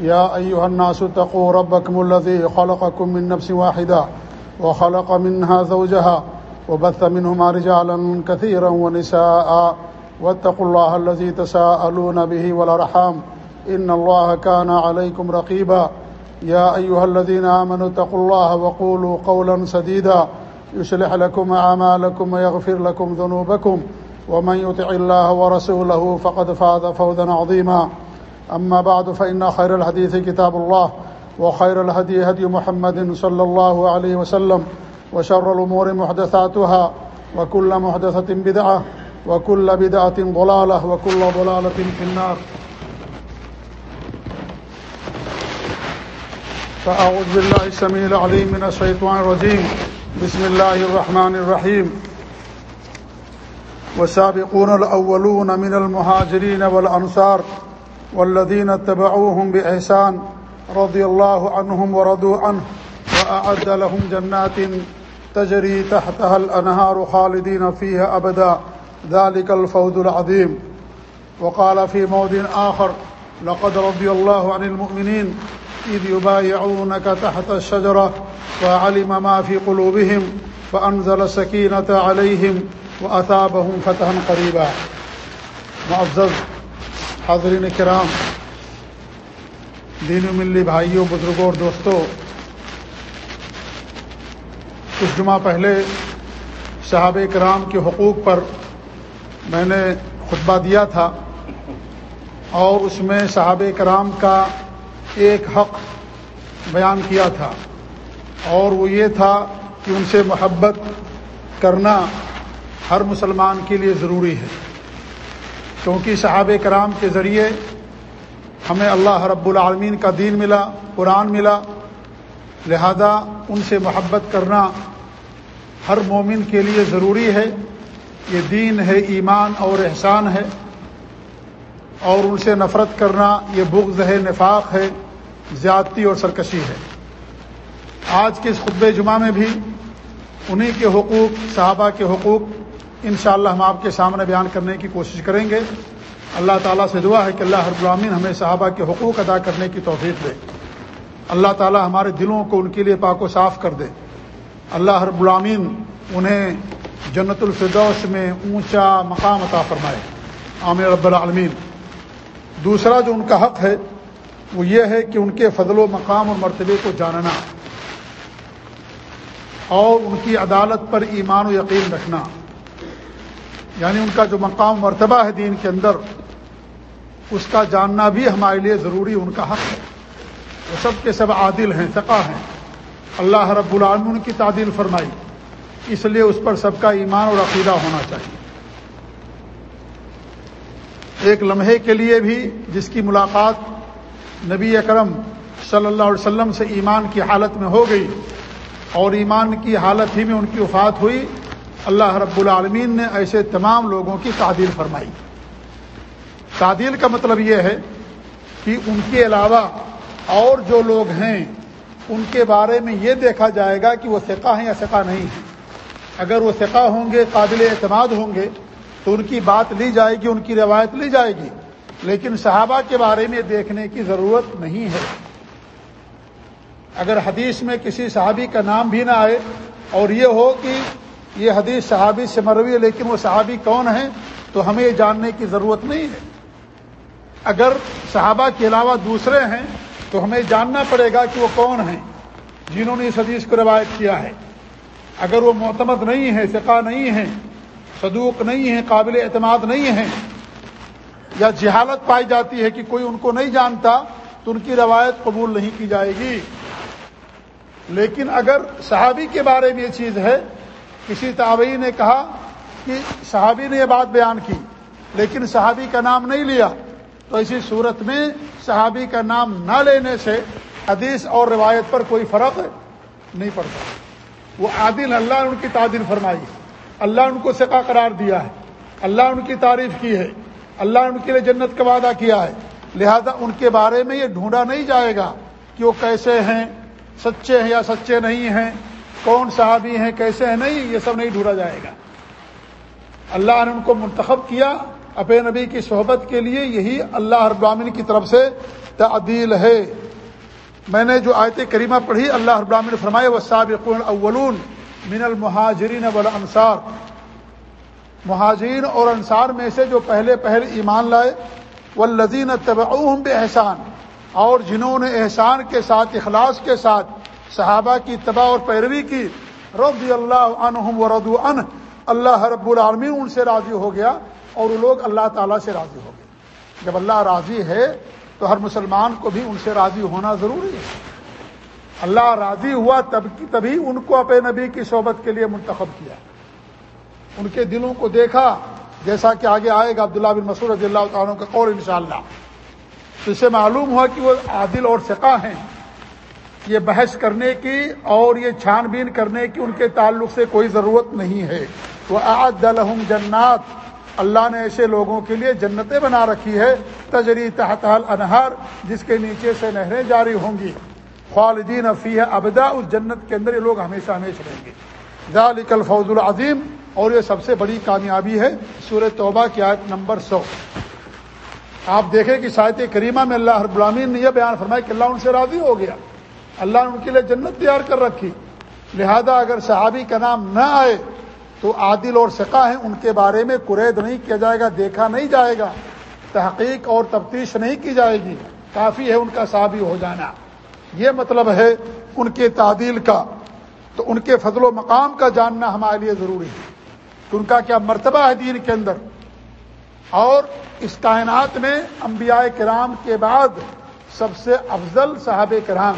يا أيها الناس اتقوا ربكم الذي خلقكم من نفس واحدة وخلق منها زوجها وبث منهما رجالا كثيرا ونساء واتقوا الله الذي تساءلون به والرحام إن الله كان عليكم رقيبا يا أيها الذين آمنوا اتقوا الله وقولوا قولا سديدا يشلح لكم أعمالكم ويغفر لكم ذنوبكم ومن يطع الله ورسوله فقد فاذ فوذا عظيما أما بعد، فإن خير الحديث كتاب الله، وخير الهدي هدي محمد صلى الله عليه وسلم، وشر الأمور محدثاتها، وكل محدثة بدعة، وكل بدعة ضلالة، وكل ضلالة في النار. فأعوذ بالله السميع العليم من الشيطان الرجيم. بسم الله الرحمن الرحيم. وسابقون الأولون من المهاجرين والأنصار. والذين اتبعوهم بإحسان رضي الله عنهم ورضوا عنه وأعد لهم جنات تجري تحتها الأنهار خالدين فيها أبدا ذلك الفوز العظيم وقال في موضع آخر، لقد رضي الله عن المؤمنين إذ يبايعونك تحت الشجرة وعلم ما في قلوبهم فأنزل سكينة عليهم وأثابهم فتحا قريبا معزز حاضرین کرام، دین ملی بھائیوں، بزرگوں اور دوستوں کچھ جمعہ پہلے صحاب کرام کے حقوق پر میں نے خطبہ دیا تھا اور اس میں صحاب کرام کا ایک حق بیان کیا تھا اور وہ یہ تھا کہ ان سے محبت کرنا ہر مسلمان کے لیے ضروری ہے۔ کیونکہ صحاب کرام کے ذریعے ہمیں اللہ رب العالمین کا دین ملا، قرآن ملا۔ لہذا ان سے محبت کرنا ہر مومن کے لیے ضروری ہے۔ یہ دین ہے، ایمان اور احسان ہے۔ اور ان سے نفرت کرنا، یہ بغض ہے، نفاق ہے، زیادتی اور سرکشی ہے۔ آج کے اس خطب جمعہ میں بھی انہی کے حقوق، صحابہ کے حقوق انشاءاللہ ہم آپ کے سامنے بیان کرنے کی کوشش کریں گے۔ اللہ تعالیٰ سے دعا ہے کہ اللہ ہر غلامین ہمیں صحابہ کے حقوق ادا کرنے کی توفیق دے۔ اللہ تعالیٰ ہمارے دلوں کو ان کے لیے پاک و صاف کر دے۔ اللہ ہر غلامین انہیں جنت الفردوس میں اونچا مقام عطا فرمائے۔ عامر رب العالمین۔ دوسرا جو ان کا حق ہے، وہ یہ ہے کہ ان کے فضل و مقام اور مرتبے کو جاننا اور ان کی عدالت پر ایمان و یقین رکھنا۔ یعنی ان کا جو مقام مرتبہ ہے دین کے اندر، اس کا جاننا بھی ہمارے لیے ضروری ان کا حق ہے۔ وہ سب کے سب عادل ہیں ثقا ہیں۔ اللہ رب العالمین کی تعدیل فرمائی۔ اس لیے اس پر سب کا ایمان اور عقیدہ ہونا چاہیے۔ ایک لمحے کے لیے بھی جس کی ملاقات نبی اکرم صلی اللہ علیہ وسلم سے ایمان کی حالت میں ہو گئی اور ایمان کی حالت ہی میں ان کی وفات ہوئی اللہ رب العالمین نے ایسے تمام لوگوں کی تعدیل فرمائی۔ تعدیل کا مطلب یہ ہے کہ ان کے علاوہ اور جو لوگ ہیں، ان کے بارے میں یہ دیکھا جائے گا کہ وہ سقہ ہیں یا سقہ نہیں ہیں۔ اگر وہ سقہ ہوں گے، قابل اعتماد ہوں گے، تو ان کی بات لی جائے گی، ان کی روایت لی جائے گی۔ لیکن صحابہ کے بارے میں دیکھنے کی ضرورت نہیں ہے۔ اگر حدیث میں کسی صحابی کا نام بھی نہ آئے اور یہ ہو کہ یہ حدیث صحابی سے مروی ہے، لیکن وہ صحابی کون ہیں تو ہمیں یہ جاننے کی ضرورت نہیں ہے۔ اگر صحابہ کے علاوہ دوسرے ہیں تو ہمیں جاننا پڑے گا کہ وہ کون ہیں جنہوں نے اس حدیث کو روایت کیا ہے۔ اگر وہ معتمد نہیں ہے فقہ نہیں ہے صدوق نہیں ہے قابل اعتماد نہیں ہے یا جہالت پائی جاتی ہے کہ کوئی ان کو نہیں جانتا، تو ان کی روایت قبول نہیں کی جائے گی۔ لیکن اگر صحابی کے بارے میں یہ چیز ہے کسی تابعی نے کہا کہ صحابی نے یہ بات بیان کی، لیکن صحابی کا نام نہیں لیا۔ تو اسی صورت میں صحابی کا نام نہ لینے سے حدیث اور روایت پر کوئی فرق نہیں پڑتا۔ وہ عادل، اللہ نے ان کی تعدل فرمائی۔ اللہ ان کو سکا قرار دیا ہے۔ اللہ ان کی تعریف کی ہے۔ اللہ ان کے لیے جنت کا وعدہ کیا ہے۔ لہذا ان کے بارے میں یہ ڈھونڈا نہیں جائے گا کہ وہ کیسے ہیں، سچے ہیں یا سچے نہیں ہیں۔ کون صحابی ہیں، کیسے ہیں؟ نہیں، یہ سب نہیں ڈھونڈا جائے گا۔ اللہ نے ان کو منتخب کیا اپنے نبی کی صحبت کے لیے، یہی اللہ ابرامین کی طرف سے تعدیل ہے۔ میں نے جو آیت کریمہ پڑھی، اللہ ابرامن فرمائے وہ سابق اولون من المہاجرین والانصار مہاجرین اور انصار میں سے جو پہلے پہلے ایمان لائے وہ لذین طب بے احسان اور جنہوں نے احسان کے ساتھ، اخلاص کے ساتھ صحابہ کی تباہ اور پیروی کی، رضی اللہ عنہم و ان اللہ رب العالمین ان سے راضی ہو گیا اور وہ لوگ اللہ تعالیٰ سے راضی ہو گئے۔ جب اللہ راضی ہے تو ہر مسلمان کو بھی ان سے راضی ہونا ضروری ہے۔ اللہ راضی ہوا تب کی، تبھی ان کو اپنے نبی کی صحبت کے لیے منتخب کیا۔ ان کے دلوں کو دیکھا، جیسا کہ آگے آئے گا عبداللہ بن مسعود رضی اللہ تعالیٰ کا قول انشاءاللہ۔ تو اسے معلوم ہوا کہ وہ عادل اور سقا ہیں۔ یہ بحث کرنے کی اور یہ چھان بین کرنے کی ان کے تعلق سے کوئی ضرورت نہیں ہے۔ وہ آج جنات۔ اللہ نے ایسے لوگوں کے لیے جنتیں بنا رکھی ہے تجری تحت انہار جس کے نیچے سے نہریں جاری ہوں گی۔ خالدین فی ابدا۔ اس جنت کے اندر یہ لوگ ہمیشہ ہمیشہ رہیں گے۔ ذالک الفوز العظیم اور یہ سب سے بڑی کامیابی ہے۔ سورہ توبہ کی آیت نمبر سو۔ آپ دیکھیں کہ شاید کریمہ میں اللہ غلامین نے یہ بیان فرمایا کہ اللہ ان سے راضی ہو گیا۔ اللہ نے ان کے لیے جنت تیار کر رکھی۔ لہذا اگر صحابی کا نام نہ آئے تو عادل اور سقا ہیں، ان کے بارے میں قرید نہیں کیا جائے گا، دیکھا نہیں جائے گا، تحقیق اور تفتیش نہیں کی جائے گی۔ کافی ہے ان کا صحابی ہو جانا۔ یہ مطلب ہے ان کے تعدیل کا۔ تو ان کے فضل و مقام کا جاننا ہمارے لیے ضروری ہے۔ کہ ان کا کیا مرتبہ ہے دین کے اندر؟ اور اس کائنات میں انبیاء کرام کے بعد سب سے افضل صحاب کرام۔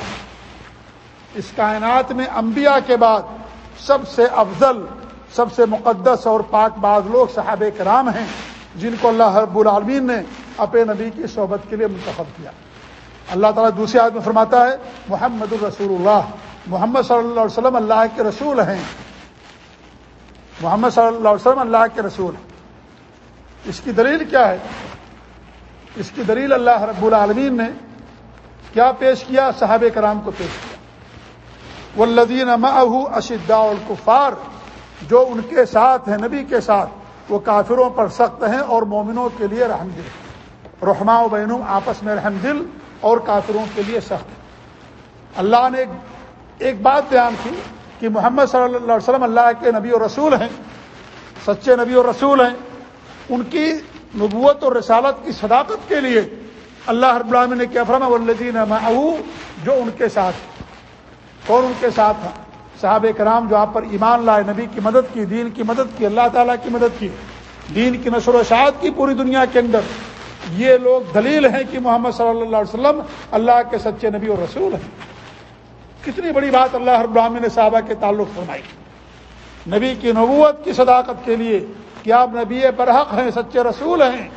اس کائنات میں انبیاء کے بعد سب سے افضل، سب سے مقدس اور پاک باز لوگ صحاب کرام ہیں، جن کو اللہ رب العالمین نے اپنے نبی کی صحبت کے لیے منتخب کیا۔ اللہ تعالیٰ دوسری آدمی فرماتا ہے، محمد الرسول اللہ محمد صلی اللہ علیہ وسلم اللہ کے رسول ہیں۔ محمد صلی اللہ علیہ وسلم اللہ کے رسول ہیں۔ اس کی دلیل کیا ہے؟ اس کی دلیل اللہ رب العالمین نے کیا پیش کیا صحاب کرام کو پیش کیا؟ وہ لدین اشدا الکفار، جو ان کے ساتھ ہیں، نبی کے ساتھ، وہ کافروں پر سخت ہیں اور مومنوں کے لیے رحم دل۔ رحما و بین آپس میں رحم دل اور کافروں کے لیے سخت۔ اللہ نے ایک بات بیان کی کہ محمد صلی اللہ علیہ وسلم اللہ کے نبی و رسول ہیں، سچے نبی و رسول ہیں۔ ان کی نبوت اور رسالت کی صداقت کے لیے اللہ رب العالمین نے کیا فرما والذین معه جو ان کے ساتھ۔ کون ان کے ساتھ صحابہ کرام جو آپ پر ایمان لائے، نبی کی مدد کی، دین کی مدد کی، اللہ تعالیٰ کی مدد کی، دین کی نشر و اشاعت کی پوری دنیا کے اندر، یہ لوگ دلیل ہیں کہ محمد صلی اللہ علیہ وسلم اللہ کے سچے نبی اور رسول ہیں۔ کتنی بڑی بات اللہ رب العالمین نے صحابہ کے تعلق فرمائی۔ نبی کی نبوت کی صداقت کے لیے کہ آپ نبی برحق ہیں، سچے رسول ہیں۔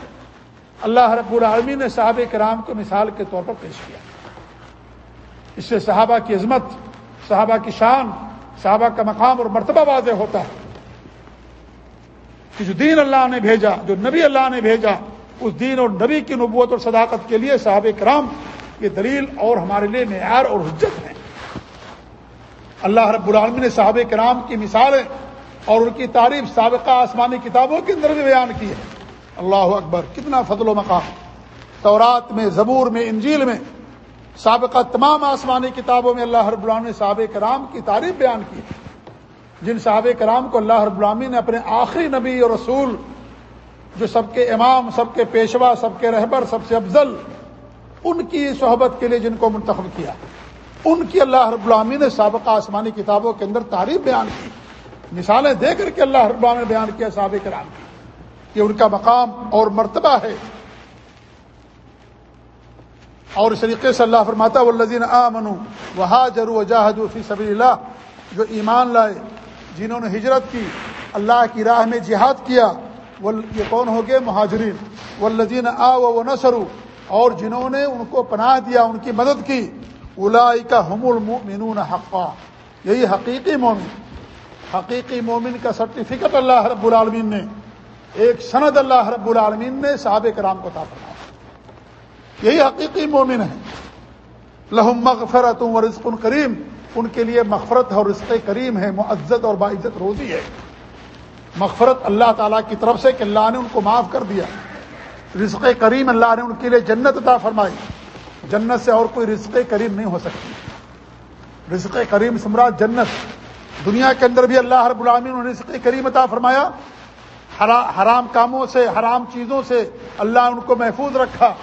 اللہ رب العالمین نے صحابہ کرام کو مثال کے طور پر پیش کیا۔ اس سے صحابہ کی عظمت صحابہ کی شان، صحابہ کا مقام اور مرتبہ واضح ہوتا ہے۔ کہ جو دین اللہ نے بھیجا، جو نبی اللہ نے بھیجا، اس دین اور نبی کی نبوت اور صداقت کے لیے صحابہ کرام، یہ دلیل اور ہمارے لیے معیار اور حجت ہیں اللہ رب العالمین نے صحابہ کرام کی مثالیں اور ان کی تعریف سابقہ آسمانی کتابوں کے اندر بھی بیان کی ہے۔ اللہ اکبر، کتنا فضل و مقام۔ تورات میں، زبور میں، انجیل میں سابقہ تمام آسمانی کتابوں میں اللہ رب العالمین نے صحابہ کرام کی تعریف بیان کی جن صحابہ کرام کو اللہ رب العالمین نے اپنے آخری نبی اور رسول، جو سب کے امام، سب کے پیشوا، سب کے رہبر، سب سے افضل، ان کی صحبت کے لیے جن کو منتخب کیا۔ ان کی اللہ رب العامی نے سابقہ آسمانی کتابوں کے اندر تعریف بیان کی۔ مثالیں دے کر کے اللہ رب العامی نے بیان کیا سابق کرام کی۔ کہ ان کا مقام اور مرتبہ ہے۔ اور اس طریقے سے اللہ فرماتا والذین آمنوا وہاجروا وجاہدوا فی سبیل اللہ جو ایمان لائے، جنہوں نے ہجرت کی، اللہ کی راہ میں جہاد کیا وہ یہ کون ہو گئے؟ مہاجرین۔ والذین آوا ونصروا، اور جنہوں نے ان کو پناہ دیا، ان کی مدد کی الائی کا حم المنون حقا۔ یہی حقیقی مومن حقیقی مومن کا سرٹیفکیٹ اللہ رب العالمین نے، ایک سند اللہ رب العالمین نے صحاب کرام کو فرمایا۔ یہی حقیقی مومن ہے لہم مغفرت و رزق کریم۔ ان کے لیے مغفرت اور رزق کریم ہے معزت اور باعزت روزی ہے۔ مغفرت اللہ تعالیٰ کی طرف سے کہ اللہ نے ان کو معاف کر دیا۔ رزق کریم اللہ نے ان کے لیے جنت عطا فرمائی۔ جنت سے اور کوئی رزق کریم نہیں ہو سکتی۔ رزق کریم سمرا جنت۔ دنیا کے اندر بھی اللہ رب العالمین نے رزق کریم عطا فرمایا۔ حرام کاموں سے، حرام چیزوں سے اللہ ان کو محفوظ رکھا۔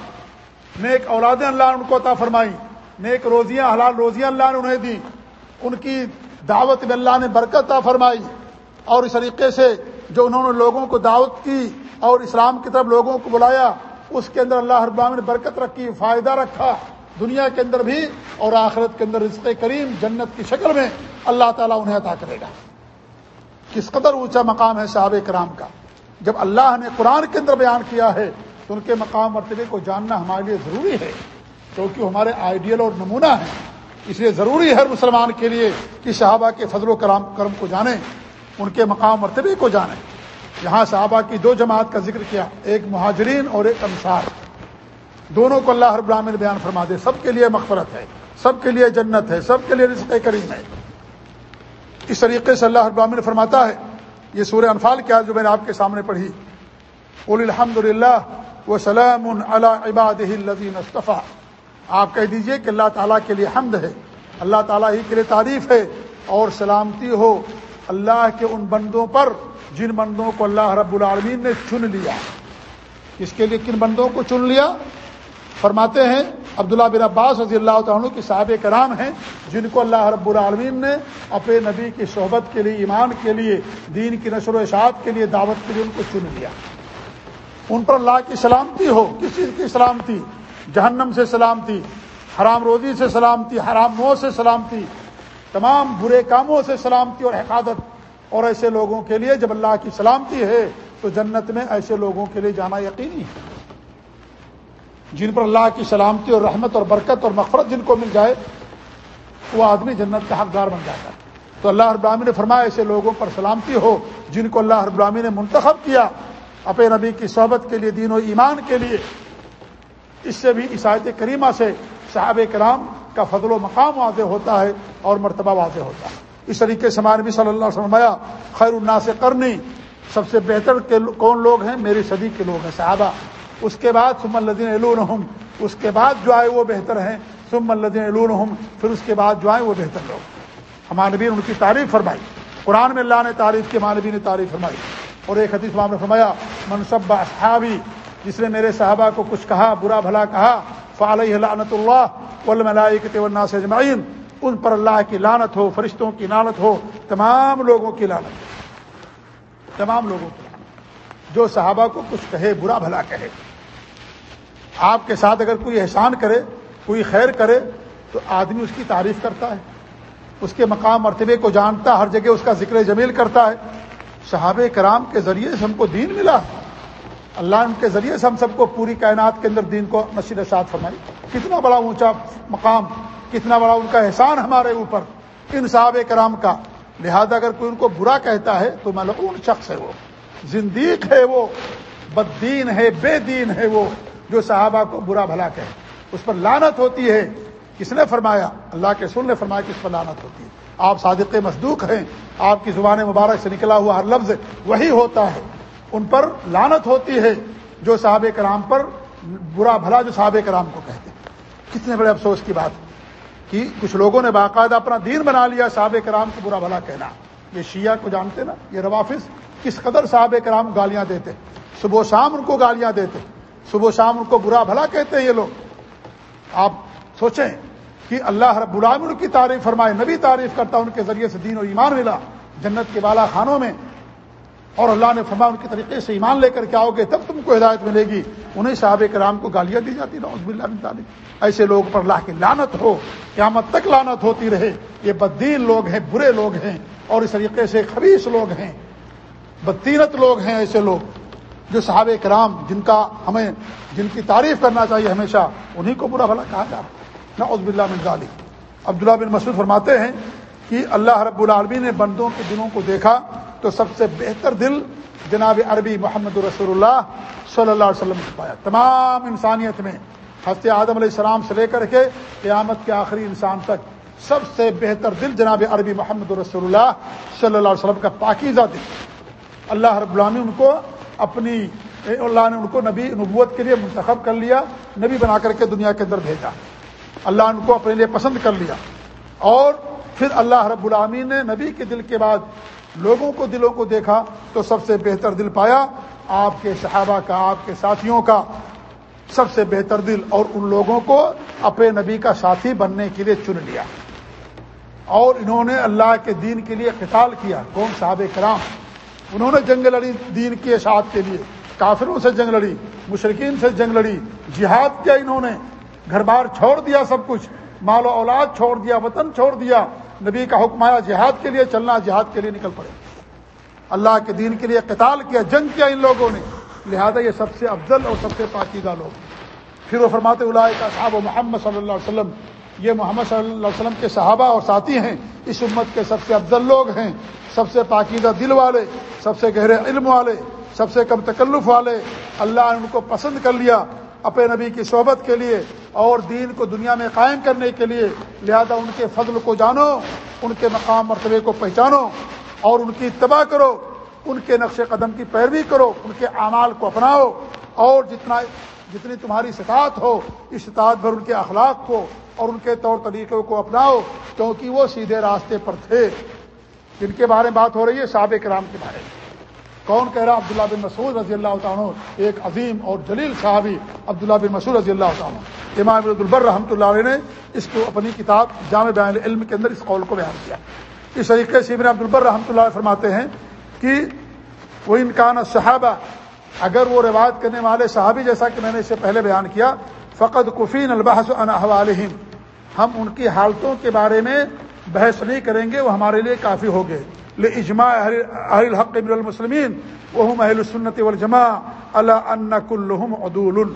نیک اولادیں اللہ نے ان کو عطا فرمائی، نیک روزیاں، حلال روزیاں اللہ نے انہیں دی ان کی دعوت میں اللہ نے برکت عطا فرمائی۔ اور اس طریقے سے جو انہوں نے لوگوں کو دعوت کی اور اسلام کی طرف لوگوں کو بلایا، اس کے اندر اللہ اربام نے برکت رکھی، فائدہ رکھا۔ دنیا کے اندر بھی اور آخرت کے اندر رزق کریم جنت کی شکل میں اللہ تعالیٰ انہیں عطا کرے گا۔ کس قدر اونچا مقام ہے صحابہ کرام کا۔ جب اللہ نے قرآن کے اندر بیان کیا ہے تو ان کے مقام مرتبے کو جاننا ہمارے لیے ضروری ہے، کیونکہ ہمارے آئیڈیل اور نمونہ ہیں۔ اس لیے ضروری ہے ہر مسلمان کے لیے کہ صحابہ کے فضل و کرام کرم کو جانیں، ان کے مقام مرتبے کو جانیں۔ یہاں صحابہ کی دو جماعت کا ذکر کیا، ایک مہاجرین اور ایک انصار۔ دونوں کو اللہ رب العالمین بیان فرما دے، سب کے لیے مغفرت ہے، سب کے لیے جنت ہے، سب کے لیے رزق کریم ہے۔ اس طریقے سے اللہ رب العالمین فرماتا ہے، یہ سورہ انفال کیا جو میں نے آپ کے سامنے پڑھی۔ بول الحمد للہ وہ سلام اللہ عباد الصطفیٰ آپ کہہ دیجیے کہ اللہ تعالیٰ کے لیے حمد ہے، اللہ تعالیٰ ہی کے لیے تعریف ہے اور سلامتی ہو۔ اللہ کے ان بندوں پر جن بندوں کو اللہ رب العالمین نے چن لیا۔ اس کے لیے کن بندوں کو چن لیا؟ فرماتے ہیں، عبداللہ بن عباس رضی اللہ تعالیٰ کی صاحب کرام ہیں، جن کو اللہ رب العالمین نے اپنے نبی کی صحبت کے لیے، ایمان کے لیے، دین کی نشر و اشاعت کے لیے، دعوت کے لیے ان کو چن لیا۔ ان پر اللہ کی سلامتی ہو، کس چیز کی سلامتی؟ جہنم سے سلامتی، حرام روزی سے سلامتی، حرام مو سے سلامتی، تمام برے کاموں سے سلامتی اور حفاظت۔ اور ایسے لوگوں کے لیے جب اللہ کی سلامتی ہے، تو جنت میں ایسے لوگوں کے لیے جانا یقینی ہے۔ جن پر اللہ کی سلامتی اور رحمت اور برکت اور مغفرت جن کو مل جائے، وہ آدمی جنت کا حقدار بن جاتا ہے۔ تو اللہ ابرامی نے فرمایا، ایسے لوگوں پر سلامتی ہو جن کو اللہ ابرامی نے منتخب کیا۔ اپنے نبی کی صحبت کے لیے، دین و ایمان کے لیے۔ اس سے بھی عیسائیت کریمہ سے صحاب کرام کا فضل و مقام واضح ہوتا ہے اور مرتبہ واضح ہوتا ہے۔ اس طریقے سے ہمارے نبی صلی اللہ علیہ وسلم خیر اللہ سے کرنی سب سے بہتر کے کون لوگ ہیں؟ میری صدی کے لوگ ہیں، صحابہ۔ اس کے بعد سم الدین علون اس کے بعد جو آئے وہ بہتر ہیں۔ سم الدین علون پھر اس کے بعد جو آئے وہ بہتر لوگ۔ ہمارے نبی نے ان کی تعریف فرمائی۔ قرآن میں اللہ نے تعریف کی مانبی نے تعریف فرمائی۔ اور ایک حدیث نے فرمایا منصب اصحابی جس نے میرے صحابہ کو کچھ کہا، برا بھلا کہا، فعلیہ لعنت اللہ والملائکۃ والناس اجمعین، ان پر اللہ کی لانت ہو، فرشتوں کی لانت ہو، تمام لوگوں کی لانت تمام لوگوں کی لانت جو صحابہ کو کچھ کہے، برا بھلا کہے۔ آپ کے ساتھ اگر کوئی احسان کرے، کوئی خیر کرے، تو آدمی اس کی تعریف کرتا ہے۔ اس کے مقام، مرتبے کو جانتا ہر جگہ اس کا ذکر جمیل کرتا ہے۔ صحاب کرام کے ذریعے سے ہم کو دین ملا۔ اللہ ان کے ذریعے سے ہم سب کو پوری کائنات کے اندر دین کو نشیر اشاعت فرمائی۔ کتنا بڑا اونچا مقام، کتنا بڑا ان کا احسان ہمارے اوپر۔ ان صحابہ کرام کا۔ لہذا اگر کوئی ان کو برا کہتا ہے تو ملعون شخص ہے وہ۔ زندیق ہے وہ۔ بددین ہے، بے دین ہے وہ۔ جو صحابہ کو برا بھلا کہے۔ اس پر لانت ہوتی ہے۔ کس نے فرمایا؟ اللہ کے سن نے فرمایا کس پر لانت ہوتی ہے۔ آپ صادق مصدوق ہیں، آپ کی زبان مبارک سے نکلا ہوا ہر لفظ وہی ہوتا ہے۔ ان پر لانت ہوتی ہے جو صحابہ کرام پر، برا بھلا جو صحابہ کرام کو کہتے ہیں۔ کتنے بڑے افسوس کی بات کہ کچھ لوگوں نے باقاعدہ اپنا دین بنا لیا صحابہ کرام کو برا بھلا کہنا۔ یہ شیعہ کو جانتے نا، یہ روافظ کس قدر صحابہ کرام گالیاں دیتے۔ صبح و شام ان کو گالیاں دیتے، صبح و شام ان کو برا بھلا کہتے ہیں یہ لوگ۔ آپ سوچیں کہ اللہ رب العالمین کی تعریف فرمائے، نبی تعریف کرتا، ان کے ذریعے سے دین و ایمان ملا، جنت کے بالا خانوں میں۔ اور اللہ نے فرمایا، ان کے طریقے سے ایمان لے کر کے آؤ گے، تب تم کو ہدایت ملے گی۔ انہیں صحاب کرام کو گالیاں دی جاتی نوز اللہ تعلیم ایسے لوگ پر اللہ کی لانت ہو، قیامت تک لانت ہوتی رہے۔ یہ بدین لوگ ہیں، برے لوگ ہیں، اور اس طریقے سے خبیص لوگ ہیں۔ بدینت لوگ ہیں ایسے لوگ جو صحاب کرام، جن کا ہمیں، جن کی تعریف کرنا چاہیے ہمیشہ، انہیں کو برا بھلا کہا جا رہا نہ عزب اللہ من ظالی عبداللہ بن مسعود فرماتے ہیں کہ اللہ رب العالمین نے بندوں کے دلوں کو دیکھا تو سب سے بہتر دل جناب عربی محمد رسول اللہ صلی اللہ علیہ وسلم کو پایا۔ تمام انسانیت میں ہفتے آدم علیہ السلام سے لے کر کے قیامت کے آخری انسان تک سب سے بہتر دل جناب عربی محمد رسول اللہ صلی اللہ علیہ وسلم کا پاکیزہ دل۔ اللہ رب العالمین ان کو اپنی، اللہ نے ان کو نبی نبوت کے لیے منتخب کر لیا، نبی بنا کر کے دنیا کے اندر بھیجا۔ اللہ ان کو اپنے لیے پسند کر لیا اور پھر اللہ رب العامین نے نبی کے دل کے بعد لوگوں کو دلوں کو دیکھا تو سب سے بہتر دل پایا آپ کے صحابہ کا، آپ کے ساتھیوں کا۔ سب سے بہتر دل اور ان لوگوں کو اپنے نبی کا ساتھی بننے کے لیے چن لیا۔ اور انہوں نے اللہ کے دین کے لیے قتال کیا۔ کون؟ صحاب کرام۔ انہوں نے جنگ لڑی، دین کی اشاعت کے لیے۔ کافروں سے جنگ لڑی مشرقین سے جنگ لڑی، جہاد کیا انہوں نے۔ گھر بار چھوڑ دیا سب کچھ، مال و اولاد چھوڑ دیا، وطن چھوڑ دیا، نبی کا حکم آیا جہاد کے لیے چلنا، جہاد کے لیے نکل پڑے۔ اللہ کے دین کے لیے قتال کیا، جنگ کیا ان لوگوں نے۔ لہذا یہ سب سے افضل اور سب سے پاکیزہ لوگ۔ پھر وہ فرماتے اللہ کا صحابہ محمد صلی اللہ علیہ وسلم۔ یہ محمد صلی اللہ علیہ وسلم کے صحابہ اور ساتھی ہیں۔ اس امت کے سب سے افضل لوگ ہیں، سب سے پاکیزہ دل والے، سب سے گہرے علم والے، سب سے کم تکلف والے۔ اللہ نے ان کو پسند کر لیا۔ اپنے نبی کی صحبت کے لیے اور دین کو دنیا میں قائم کرنے کے لیے، لہذا ان کے فضل کو جانو، ان کے مقام مرتبے کو پہچانو اور ان کی اتباع کرو، ان کے نقش قدم کی پیروی کرو، ان کے اعمال کو اپناؤ اور جتنا، جتنی تمہاری استطاعت ہو استطاعت بھر ان کے اخلاق کو اور ان کے طور طریقوں کو اپناؤ، کیونکہ وہ سیدھے راستے پر تھے۔ جن کے بارے میں بات ہو رہی ہے، صحابہ کرام کے بارے میں۔ کون کہہ رہا عبداللہ بن مسعود رضی اللہ تعالیٰ ایک عظیم اور جلیل صحابی عبداللہ بن مسعود رضی اللہ تعالیٰ امام البر رحمۃ اللہ علیہ نے اس کو اپنی کتاب جامع بیان علم کے اندر اس قول کو بیان کیا۔ اس طریقے سے ابن عبدالبر رحمۃ اللہ فرماتے ہیں کہ وہ انکان صحابہ اگر وہ روایت کرنے والے صحابی جیسا کہ میں نے اس سے پہلے بیان کیا فقط کفین البحث حوالہم ہم ان کی حالتوں کے بارے میں بحث نہیں کریں گے، وہ ہمارے لیے کافی ہو گئے۔ اجماع اہل الحق من المسلمین وہ اہل السنت والجماع اللہ ان کلہم عدول.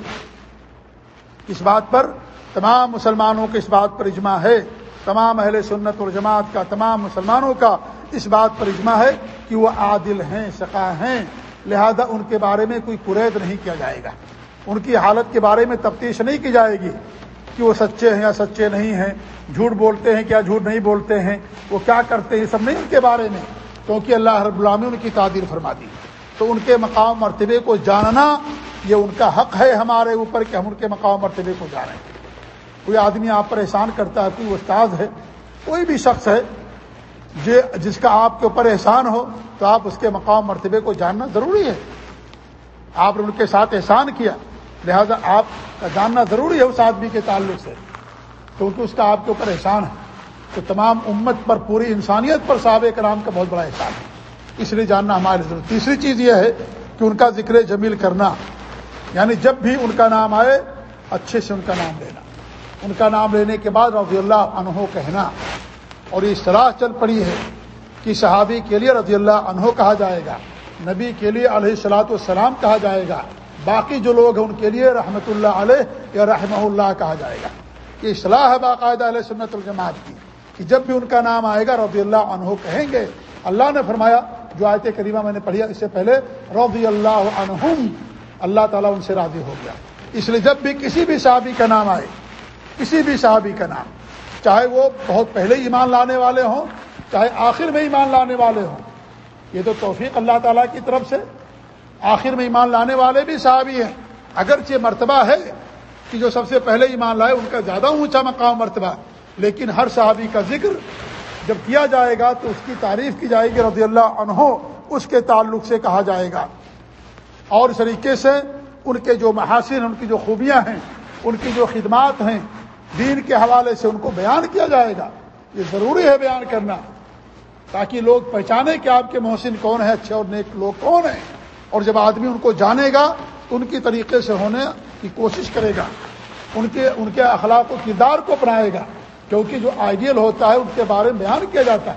اس بات پر تمام مسلمانوں کے اس بات پر اجماع ہے، تمام اہل سنت والجماعت کا، تمام مسلمانوں کا اس بات پر اجماع ہے کہ وہ عادل ہیں سقا ہیں، لہذا ان کے بارے میں کوئی قرید نہیں کیا جائے گا۔ ان کی حالت کے بارے میں تفتیش نہیں کی جائے گی۔ کہ وہ سچے ہیں یا سچے نہیں ہیں، جھوٹ بولتے ہیں کیا جھوٹ نہیں بولتے ہیں، وہ کیا کرتے ہیں سب نہیں ان کے بارے میں، کیونکہ اللہ رب اللہ ان کی تعدیر فرما دی۔ تو ان کے مقام مرتبے کو جاننا یہ ان کا حق ہے ہمارے اوپر کہ ہم ان کے مقام مرتبے کو جانیں۔ کوئی آدمی آپ پر احسان کرتا ہے، کوئی استاد ہے، کوئی بھی شخص ہے جس کا آپ کے اوپر احسان ہو، تو آپ اس کے مقام مرتبے کو جاننا ضروری ہے۔ آپ نے ان کے ساتھ احسان کیا۔ لہذا آپ کا جاننا ضروری ہے اس آدمی کے تعلق سے کیونکہ اس کا آپ کے اوپر احسان ہے۔ تو تمام امت پر پوری انسانیت پر صحابہ کرام کا بہت بڑا احسان ہے۔ اس لیے جاننا ہماری ضرورت تیسری چیز یہ ہے کہ ان کا ذکر جمیل کرنا یعنی جب بھی ان کا نام آئے، اچھے سے ان کا نام لینا۔ ان کا نام لینے کے بعد رضی اللہ عنہ کہنا۔ اور یہ اصطلاح چل پڑی ہے کہ صحابی کے لیے رضی اللہ عنہ کہا جائے گا، نبی کے لیے علیہ السلاۃ والسلام کہا جائے گا۔ باقی جو لوگ ہیں ان کے لیے رحمۃ اللہ علیہ یا رحمہ اللہ کہا جائے گا یہ اصلاح ہے باقاعدہ علیہ سنت الجماعت کی کہ جب بھی ان کا نام آئے گا رضی اللہ عنہ کہیں گے، اللہ نے فرمایا، جو آیت کریمہ میں نے پڑھی اس سے پہلے رضی اللہ عنہم، اللہ تعالیٰ ان سے راضی ہو گیا۔ اس لیے جب بھی کسی بھی صحابی کا نام آئے، کسی بھی صحابی کا نام، چاہے وہ بہت پہلے ایمان لانے والے ہوں، چاہے آخر میں ایمان لانے والے ہوں، یہ تو توفیق اللہ تعالیٰ کی طرف سے آخر میں ایمان لانے والے بھی صحابی ہیں۔ اگرچہ مرتبہ ہے کہ جو سب سے پہلے ایمان لائے، ان کا زیادہ اونچا مقام مرتبہ، لیکن ہر صحابی کا ذکر جب کیا جائے گا تو اس کی تعریف کی جائے گی، رضی اللہ عنہ، اس کے تعلق سے کہا جائے گا۔ اور اس طریقے سے ان کے جو محاسن، ان کی جو خوبیاں ہیں، ان کی جو خدمات ہیں، دین کے حوالے سے ان کو بیان کیا جائے گا۔ یہ ضروری ہے بیان کرنا، تاکہ لوگ پہچانے کہ آپ کے محسن کون ہیں، اچھے اور نیک لوگ کون ہیں۔ اور جب آدمی ان کو جانے گا تو ان کی طریقے سے ہونے کی کوشش کرے گا، ان کے ان کے اخلاق و کردار کو اپنائے گا، کیونکہ جو آئیڈیل ہوتا ہے ان کے بارے میں بیان کیا جاتا ہے۔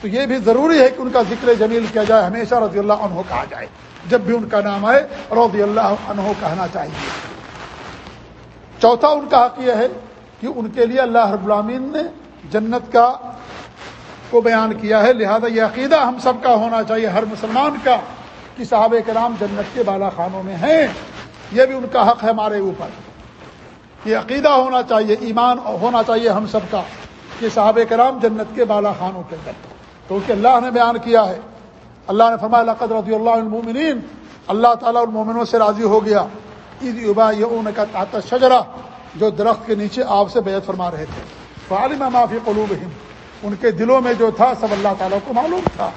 تو یہ بھی ضروری ہے کہ ان کا ذکر جمیل کیا جائے، ہمیشہ رضی اللہ عنہ کہا جائے۔ جب بھی ان کا نام آئے، رضی اللہ عنہ کہنا چاہیے۔ چوتھا ان کا حق یہ ہے کہ ان کے لیے اللہ رب العامین نے جنت کا، کو بیان کیا ہے۔ لہذا یہ عقیدہ ہم سب کا ہونا چاہیے، ہر مسلمان کا۔ کہ صحابہ کرام جنت کے بالا خانوں میں ہیں۔ یہ بھی ان کا حق ہے ہمارے اوپر۔ یہ عقیدہ ہونا چاہیے، ایمان ہونا چاہیے ہم سب کا کہ صحابہ کرام جنت کے بالا خانوں کے اندر۔ کیونکہ اللہ نے بیان کیا ہے۔ اللہ نے فرمایا، لقد رضی اللہ المومنین اللہ تعالیٰ المومنوں سے راضی ہو گیا۔ عید ابا یہ کا شجرا جو درخت کے نیچے آپ سے بیعت فرما رہے تھے۔ فعالم معافی قلوب ان کے دلوں میں جو تھا، سب اللہ تعالیٰ کو معلوم تھا۔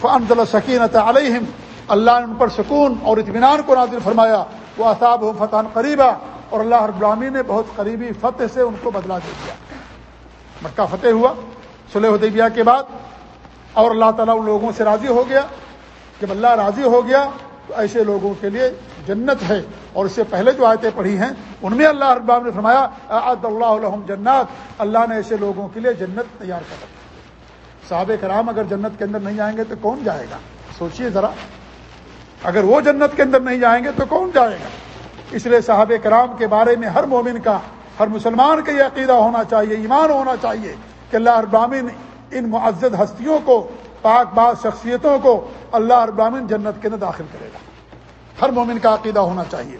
فن سکینت علیہم۔ اللہ نے ان پر سکون اور اطمینان کو نازل فرمایا۔ وہ اصاب فتح قریبا اور اللہ ابرامی نے بہت قریبی فتح سے ان کو بدلا دے دیا۔ مکہ فتح ہوا سلح حدیبیہ کے بعد، اور اللہ تعالیٰ ان لوگوں سے راضی ہو گیا۔ جب اللہ راضی ہو گیا، تو ایسے لوگوں کے لیے جنت ہے۔ اور اس سے پہلے جو آیتیں پڑھی ہیں، ان میں اللہ ابام نے فرمایا عد اللہ علحم جنات۔ اللہ نے ایسے لوگوں کے لیے جنت تیار کر صحاب کرام اگر جنت کے اندر نہیں جائیں گے تو کون جائے گا؟ سوچیے ذرا۔ اگر وہ جنت کے اندر نہیں جائیں گے تو کون جائے گا؟ اس لیے صحاب کرام کے بارے میں ہر مومن کا، ہر مسلمان کا یہ عقیدہ ہونا چاہیے، ایمان ہونا چاہیے کہ اللہ ابامن ان معزز ہستیوں کو، پاک باز شخصیتوں کو اللہ ابامن جنت کے اندر داخل کرے گا۔ ہر مومن کا عقیدہ ہونا چاہیے۔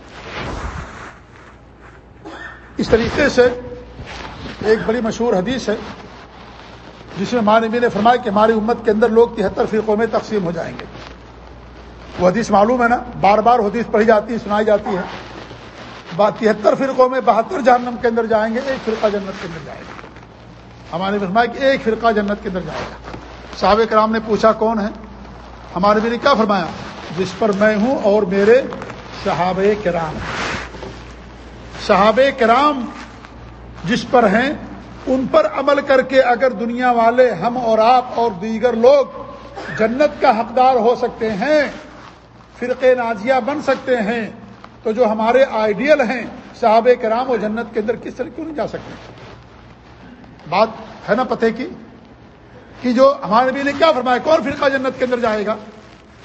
اس طریقے سے ایک بڑی مشہور حدیث ہے، جس میں مانوی نے فرمایا کہ ہماری امت کے اندر لوگ تہتر فرقوں میں تقسیم ہو جائیں گے۔ وہ حدیث معلوم ہے نا؟ بار بار حدیث پڑھی جاتی ہے، سنائی جاتی ہے۔ تہتر فرقوں میں بہتر جہنم کے اندر جائیں گے، ایک فرقہ جنت کے اندر جائے گا۔ ہمارے فرمایا کہ ایک فرقہ جنت کے اندر جائے گا۔ صحاب کرام نے پوچھا کون ہے؟ ہمارے بھی نے کیا فرمایا؟ جس پر میں ہوں اور میرے صحاب کرام۔ صحاب کرام جس پر ہیں، ان پر عمل کر کے اگر دنیا والے ہم اور آپ اور دیگر لوگ جنت کا حقدار ہو سکتے ہیں فرقے نازیہ بن سکتے ہیں تو جو ہمارے آئیڈیل ہیں صحاب کرام و جنت کے اندر کس طرح کیوں نہیں جا سکتے؟ بات ہے نا پتے کی؟ کہ جو ہمارے نبی نے کیا فرمایا، کون فرقہ جنت کے اندر جائے گا؟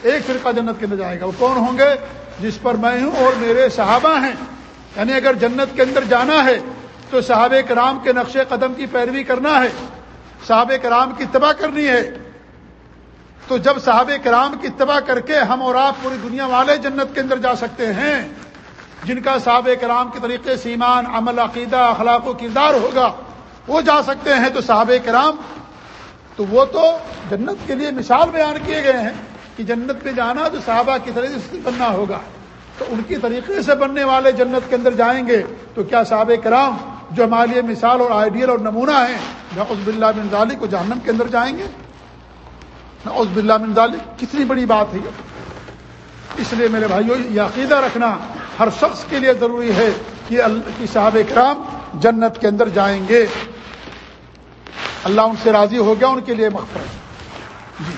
ایک فرقہ جنت کے اندر جائے گا۔ وہ کون ہوں گے؟ جس پر میں ہوں اور میرے صحابہ ہیں۔ یعنی اگر جنت کے اندر جانا ہے تو صحاب کرام کے نقش قدم کی پیروی کرنا ہے۔ صحاب کرام کی اتباع کرنی ہے۔ تو جب صحاب کرام کی اتباع کر کے ہم اور آپ پوری دنیا والے جنت کے اندر جا سکتے ہیں، جن کا صحابہ کرام کے طریقے سے ایمان، عمل، عقیدہ، اخلاق و کردار ہوگا، وہ جا سکتے ہیں تو صحابہ کرام۔ تو وہ تو جنت کے لیے مثال بیان کیے گئے ہیں کہ جنت میں جانا تو صحابہ کی طریقے سے بننا ہوگا۔ تو ان کی طریقے سے بننے والے جنت کے اندر جائیں گے تو کیا صحابہ کرام جو ہمارے لیے مثال اور آئیڈیل اور نمونہ ہیں عزب اللہ بن ظالی کو جہنم کے اندر جائیں گے؟ عزب اللہ بن ظالی کتنی بڑی بات ہے اس لیے میرے بھائیوں یہ عقیدہ رکھنا ہر شخص کے لیے ضروری ہے کہ اللہ کی صحاب کرام جنت کے اندر جائیں گے۔ اللہ ان سے راضی ہو گیا، ان کے لیے مغفرت۔ جی۔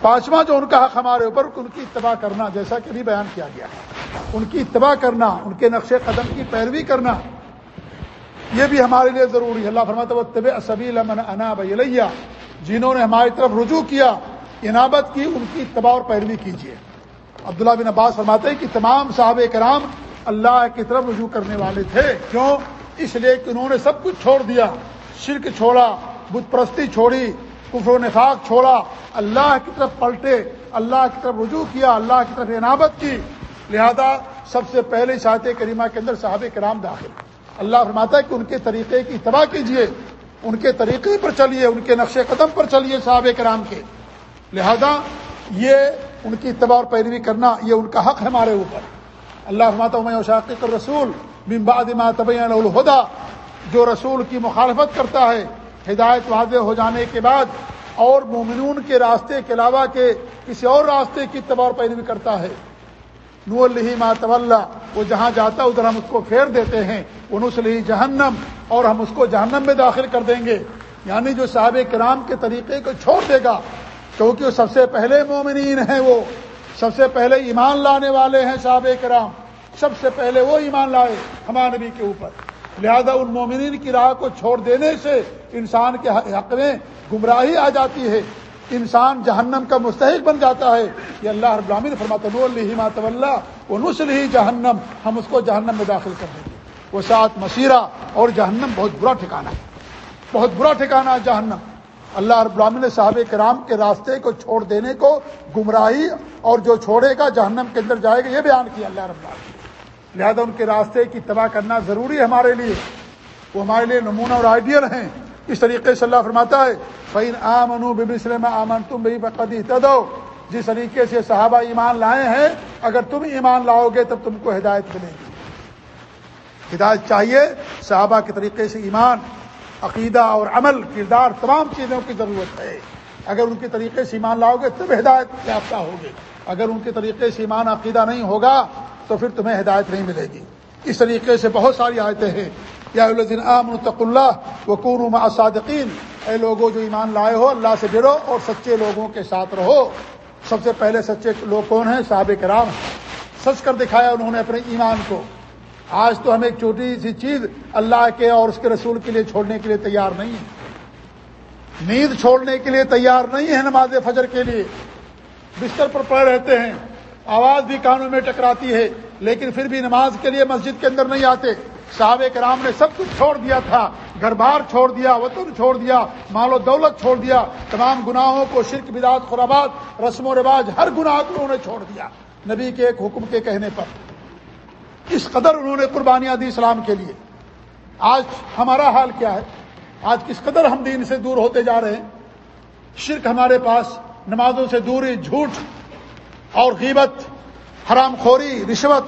پانچواں جو ان کا حق ہمارے اوپر، ان کی اتباع کرنا، جیسا کہ بھی بیان کیا گیا۔ ان کی اتباع کرنا، ان کے نقش قدم کی پیروی کرنا، یہ بھی ہمارے لیے ضروری ہے۔ اللہ فرماتا وہ طب صبی المن انا بلیہ جنہوں نے ہماری طرف رجوع کیا، عنابت کی، ان کی اتباع اور پیروی کیجیے عبداللہ بن عباس فرماتے ہیں کہ تمام صحابہ کرام اللہ کی طرف رجوع کرنے والے تھے۔ کیوں؟ اس لیے کہ انہوں نے سب کچھ چھوڑ دیا۔ شرک چھوڑا، بت پرستی چھوڑی، کفر و نفاق چھوڑا۔ اللہ کی طرف پلٹے، اللہ کی طرف رجوع کیا، اللہ کی طرف عنابت کی۔ لہذا سب سے پہلے شاہت کریمہ کے اندر صحابہ کرام داخل۔ اللہ فرماتا ہے کہ ان کے طریقے کی اتباع کیجیے ان کے طریقے پر چلیے، ان کے نقش قدم پر چلیے صحابہ کرام کے۔ لہذا یہ ان کی اتباع اور پیروی کرنا، یہ ان کا حق ہے ہمارے اوپر۔ اللہ ماتا میں شاقق بمباد ما طبعین الہدا جو رسول کی مخالفت کرتا ہے، ہدایت واضح ہو جانے کے بعد اور مومنون کے راستے کے علاوہ کے کسی اور راستے کی اتباع اور پیروی کرتا ہے۔ نو الہی ما وہ جہاں جاتا ادھر ہم اس کو پھیر دیتے ہیں۔ وہ جہنم، اور ہم اس کو جہنم میں داخل کر دیں گے۔ یعنی جو صحاب کرام کے طریقے کو چھوڑ دے گا، کیونکہ وہ سب سے پہلے مومنین ہیں وہ۔ سب سے پہلے ایمان لانے والے ہیں صاحب کرام۔ سب سے پہلے وہ ایمان لائے ہمارے نبی کے اوپر۔ لہذا ان مومنین کی راہ کو چھوڑ دینے سے انسان کے حق میں گمراہی آ جاتی ہے۔ انسان جہنم کا مستحق بن جاتا ہے۔ یہ اللہ ابراہین فرماتا مات اللہ وہ نسل ہی جہنم۔ ہم اس کو جہنم میں داخل کر دیں گے۔ وہ ساتھ مسیرہ اور جہنم بہت برا ٹھکانا ہے۔ بہت برا ٹھکانا ہے جہنم۔ اللہ رب العالمین نے صحابہ کرام کے راستے کو چھوڑ دینے کو گمراہی اور جو چھوڑے گا جہنم کے اندر جائے گا، یہ بیان کیا اللہ رب العالمین لہذا ان کے راستے کی تباہ کرنا ضروری ہے ہمارے لیے۔ وہ ہمارے لیے نمونہ اور آئیڈیل ہیں۔ اس طریقے سے اللہ فرماتا ہے فعین آمن بسلم آمن تم بھی بقدی تدو جس طریقے سے صحابہ ایمان لائے ہیں، اگر تم ایمان لاؤ گے تب تم کو ہدایت ملے گی۔ ہدایت چاہیے، صحابہ کے طریقے سے ایمان، عقیدہ اور عمل، کردار، تمام چیزوں کی ضرورت ہے۔ اگر ان کے طریقے سے ایمان لاؤ گے، تب ہدایت یافتہ ہوگے۔ اگر ان کے طریقے سے ایمان، عقیدہ نہیں ہوگا، تو پھر تمہیں ہدایت نہیں ملے گی۔ اس طریقے سے بہت ساری آیتیں ہیں۔ یا الدین عام الطق اللہ وقور صادقین اے لوگوں جو ایمان لائے ہو، اللہ سے ڈرو اور سچے لوگوں کے ساتھ رہو۔ سب سے پہلے سچے لوگ کون ہیں؟ صحابہ کرام۔ سچ کر دکھایا انہوں نے اپنے ایمان کو۔ آج تو ہم ایک چھوٹی سی چیز اللہ کے اور اس کے رسول کے لیے چھوڑنے کے لیے تیار نہیں ہے۔ نیند چھوڑنے کے لیے تیار نہیں ہے نماز فجر کے لیے۔ بستر پر پڑے رہتے ہیں۔ آواز بھی کانوں میں ٹکراتی ہے، لیکن پھر بھی نماز کے لیے مسجد کے اندر نہیں آتے۔ صحابہ کرام نے سب کچھ چھوڑ دیا تھا گھر بار چھوڑ دیا، وطن چھوڑ دیا، مال و دولت چھوڑ دیا، تمام گناہوں کو شرک بدات خرابات، رسم و رواج، ہر گناہ کو انہوں نے چھوڑ دیا، نبی کے ایک حکم کے کہنے پر۔ اس قدر انہوں نے قربانیاں دی اسلام کے لیے۔ آج ہمارا حال کیا ہے؟ آج کس قدر ہم دین سے دور ہوتے جا رہے ہیں؟ شرک ہمارے پاس نمازوں سے دوری، جھوٹ اور غیبت، حرام خوری، رشوت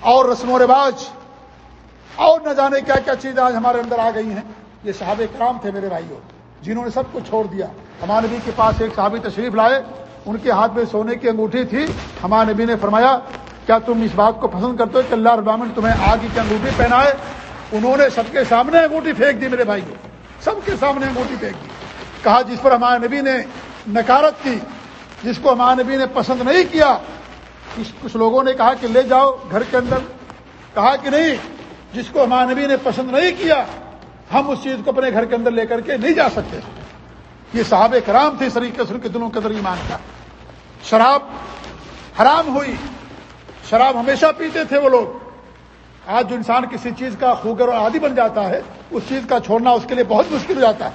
اور رسم و رواج اور نہ جانے کیا کیا چیزیں آج ہمارے اندر آ گئی ہیں۔ یہ صحاب کرام تھے میرے بھائیوں جنہوں نے سب کو چھوڑ دیا۔ ہمارے نبی کے پاس ایک صحابی تشریف لائے۔ ان کے ہاتھ میں سونے کی انگوٹھی تھی۔ ہمارے نبی نے فرمایا، کیا تم اس بات کو پسند کرتے ہو کہ اللہ ابامن تمہیں آگ کی انگوٹھی پہنائے؟ انہوں نے سب کے سامنے انگوٹھی پھینک دی میرے بھائیوں سب کے سامنے انگوٹھی پھینک دی۔ کہا جس پر ہمارے نبی نے نکارت کی، جس کو ہمارے نبی نے پسند نہیں کیا کچھ لوگوں نے کہا کہ لے جاؤ گھر کے اندر۔ کہا کہ نہیں جس کو ہمارے نبی نے پسند نہیں کیا، ہم اس چیز کو اپنے گھر کے اندر لے کر کے نہیں جا سکتے۔ یہ صحاب کرام تھے طریقے سے کے دلوں کے اندر ایمان کا شراب حرام ہوئی۔ شراب ہمیشہ پیتے تھے وہ لوگ۔ آج جو انسان کسی چیز کا خوگر اور عادی بن جاتا ہے، اس چیز کا چھوڑنا اس کے لیے بہت مشکل ہو جاتا ہے۔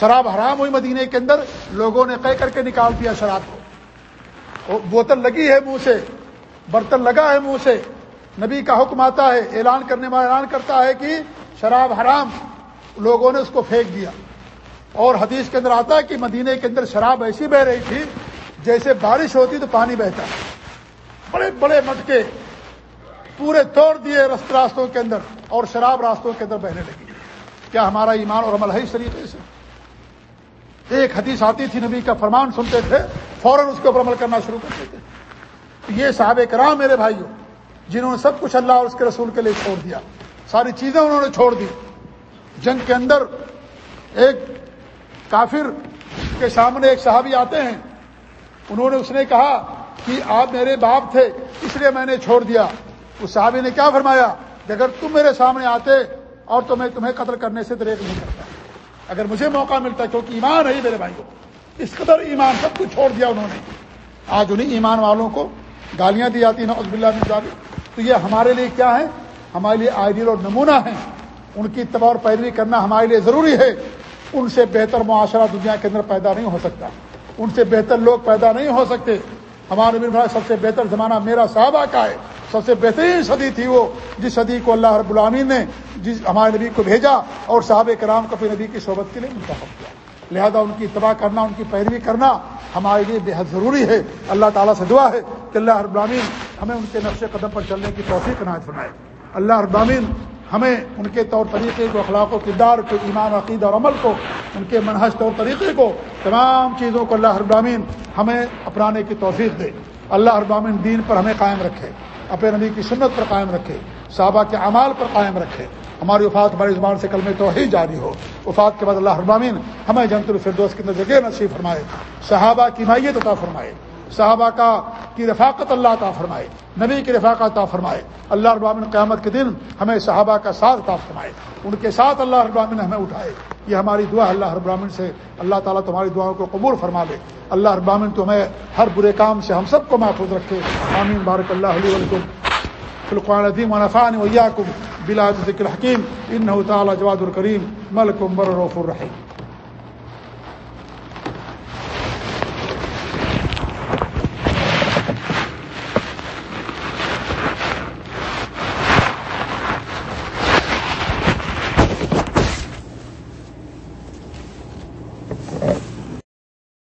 شراب حرام ہوئی مدینے کے اندر، لوگوں نے کہہ کر کے نکال دیا شراب کو۔ بوتل لگی ہے منہ سے، برتن لگا ہے منہ سے۔ نبی کا حکم آتا ہے، اعلان کرنے والا اعلان کرتا ہے کہ شراب حرام، لوگوں نے اس کو پھینک دیا۔ اور حدیث کے اندر آتا ہے کہ مدینے کے اندر شراب ایسی بہ رہی تھی، جیسے بارش ہوتی تو پانی بہتا۔ بڑے بڑے مٹکے پورے توڑ دیے رست راستوں کے اندر اور شراب راستوں کے اندر بہنے لگی کیا ہمارا ایمان اور عمل ہے اس طریقے سے؟ ایک حدیث آتی تھی، نبی کا فرمان سنتے تھے، فوراً اس کے اوپر عمل کرنا شروع کرتے تھے یہ صحابہ کرام میرے بھائیوں جنہوں نے سب کچھ اللہ اور اس کے رسول کے لیے چھوڑ دیا۔ ساری چیزیں انہوں نے چھوڑ دی۔ جنگ کے اندر ایک کافر کے سامنے ایک صحابی آتے ہیں۔ انہوں نے اس نے کہا کہ آپ میرے باپ تھے، اس لیے میں نے چھوڑ دیا۔ اس صحابی نے کیا فرمایا؟ کہ اگر تم میرے سامنے آتے اور تو میں تمہیں قتل کرنے سے دریک نہیں کرتا۔ اگر مجھے موقع ملتا کیونکہ ایمان ہے میرے بھائی کو اس قدر ایمان سب کچھ چھوڑ دیا انہوں نے۔ آج انہیں ایمان والوں کو گالیاں دی جاتی ہیں عزب اللہ نظامی تو یہ ہمارے لیے کیا ہے؟ ہمارے لیے آئیڈیل اور نمونہ ہیں۔ ان کی اتباع اور پیروی کرنا ہمارے لیے ضروری ہے۔ ان سے بہتر معاشرہ دنیا کے اندر پیدا نہیں ہو سکتا۔ ان سے بہتر لوگ پیدا نہیں ہو سکتے۔ ہمارے بھائی سب سے بہتر زمانہ میرا صحابہ کا ہے۔ سب سے بہترین صدی تھی وہ۔ جس صدی کو اللہ رب العامین نے جس ہمارے نبی کو بھیجا اور صحابہ کرام کو پھر نبی کی صحبت کے لیے منتخب کیا۔ لہذا ان کی اتباع کرنا، ان کی پیروی کرنا ہمارے لیے بےحد ضروری ہے۔ اللہ تعالیٰ سے دعا ہے کہ اللہ ابرامین ہمیں ان کے نقش قدم پر چلنے کی توفیق عنایت فرمائے۔ اللہ ابرامین ہمیں ان کے طور طریقے کو، اخلاق و کردار کو، ایمان عقید اور عمل کو، ان کے منحص طور طریقے کو، تمام چیزوں کو اللہ ابرامین ہمیں اپنانے کی توفیق دے۔ اللہ ابرامین دین پر ہمیں قائم رکھے، اپنے نبی کی سنت پر قائم رکھے، صحابہ کے اعمال پر قائم رکھے۔ ہماری وفات ہماری زبان سے کل میں تو ہی جاری ہو۔ وفات کے بعد اللہ ابامین ہمیں جنت الفردوس کے اندر جگہ نصیب فرمائے، صحابہ کی مائیت عطا فرمائے، صحابہ کا کی رفاقت اللہ عطا فرمائے، نبی کی رفاقت عطا فرمائے، اللہ ابامن قیامت کے دن ہمیں صحابہ کا ساتھ عطا فرمائے، ان کے ساتھ اللہ ابامن ہمیں اٹھائے۔ یہ ہماری دعا اللہ ابراہین سے اللہ تعالیٰ تمہاری دعاؤں کو قبول فرما لے اللہ ابامن تمہیں ہر برے کام سے ہم سب کو محفوظ رکھے۔ آمین۔ بارک اللہ علیہ وسلم۔ القرآن عظیم ونفعني وإياكم بلا ذكر الحكيم. إنه تعالى جواد الكريم. ملك بر رف الرحيم